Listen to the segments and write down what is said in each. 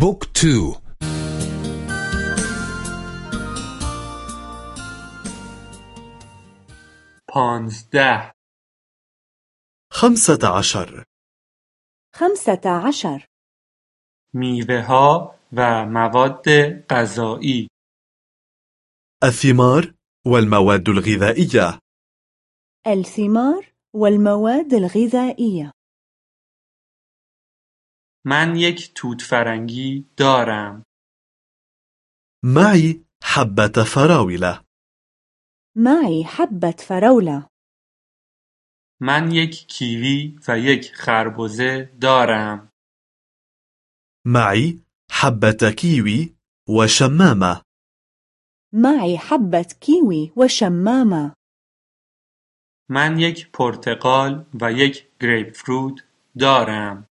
بوك تو. پانزده. خمسة عشر. خمسة عشر. میوه ها و مواد غذایی. الثمار والمواد الغذائية. الثمار والمواد الغذائية. من یک توت فرنگی دارم. معي حبة فراولة معي حبة فراولة من یک کیوی و یک خربزه دارم. معي حبة كيوي وشمامة معي حبة كيوي وشمامة من یک پرتقال و یک گریپ فروت دارم.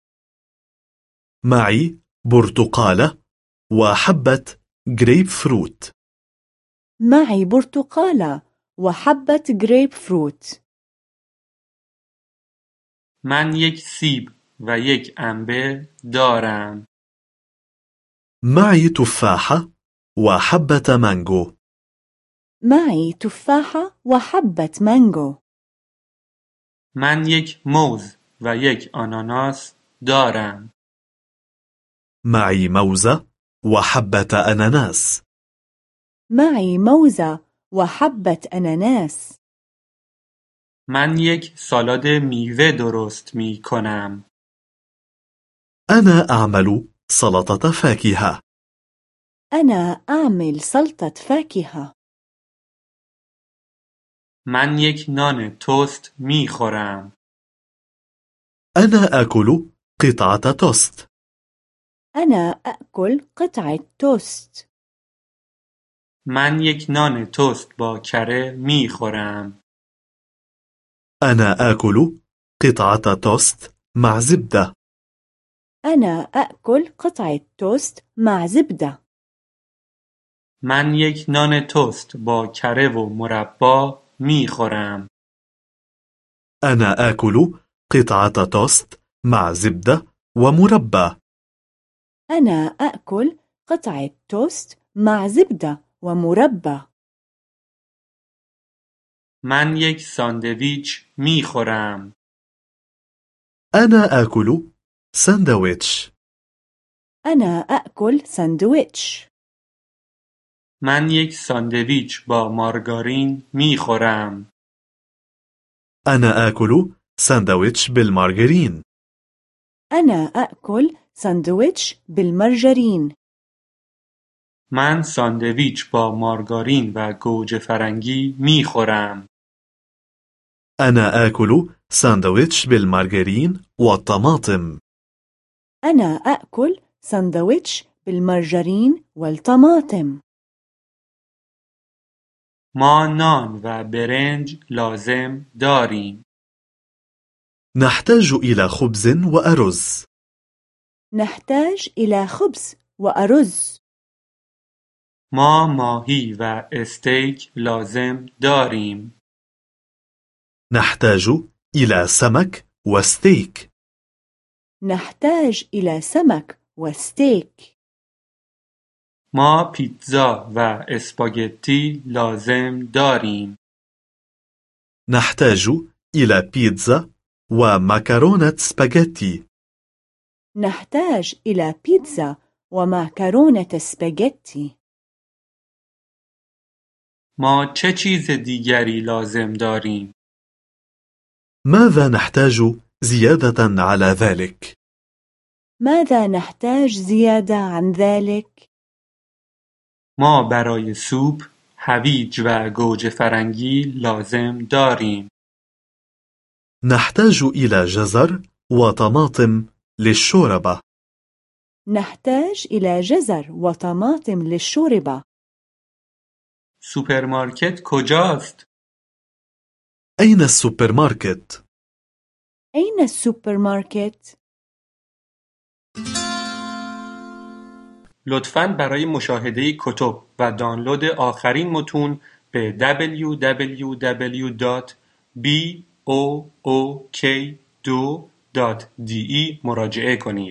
معي برتقالة وحبة جريب فروت معي برتقالة وحبة جريب فروت من یک سیب و یک انبه دارم. معي تفاحة وحبة مانجو معي تفاحة وحبة مانجو من یک موز و یک آناناس دارم. معي موزة وحبة أناناس. معي موزة وحبة أناناس. من یک سالاد میوه درست می کنم. أنا أعمل سلطة فاكهة. أنا أعمل سلطة فاكهة. من یک نان توست می خورم. أنا آكل قطعة توست. أنا أأكل قطعة توست من یک نان توست با کره می خورم. أنا آكل قطعة توست مع زبدة أنا أأكل قطعة توست مع زبدة من یک نان توست با کره و مربا می خورم. أنا آكل قطعة توست مع زبدة ومربى أنا أأكل قطعة توست مع زبدة ومربى من یک ساندویچ می خورم. أنا آكل ساندويتش أنا أأكل ساندويتش من یک ساندویچ با مارگارین می خورم. أنا آكل ساندويتش بالمارغرين أنا أأكل ساندويتش بالمرجرين من ساندویچ با مارگارین و گوجه فرنگی می خورم. أنا آكل ساندويتش بالمارغرين والطماطم أنا أأكل ساندويتش بالمرجرين والطماطم ما نان و برنج لازم داریم. نحتاج إلى خبز وأرز نحتاج إلى خبز وأرز ما ماهی و استیک لازم داریم. نحتاج إلى سمك وستيك نحتاج إلى سمك وستيك ما پیتزا و اسپاگتی لازم داریم. نحتاج إلى بيتزا ومكرونة سباجيتي نحتاج إلى بيتزا ومعكرونة سباجيتي ما چه چیز دیگری لازم داریم؟ ماذا نحتاج زيادة على ذلك؟ ماذا نحتاج زيادة عن ذلك؟ ما برای سوپ هویج و گوجه فرنگی لازم داریم. نحتاج إلى جزر وطماطم للشوربة نحتاج إلى جزر وطماطم للشوربة سوپرمارکت کجاست؟ أين السوبر ماركت؟ أين السوبر ماركت؟ لطفاً برای مشاهده کتب و دانلود آخرین متون به www.book2.de مراجعه کنید.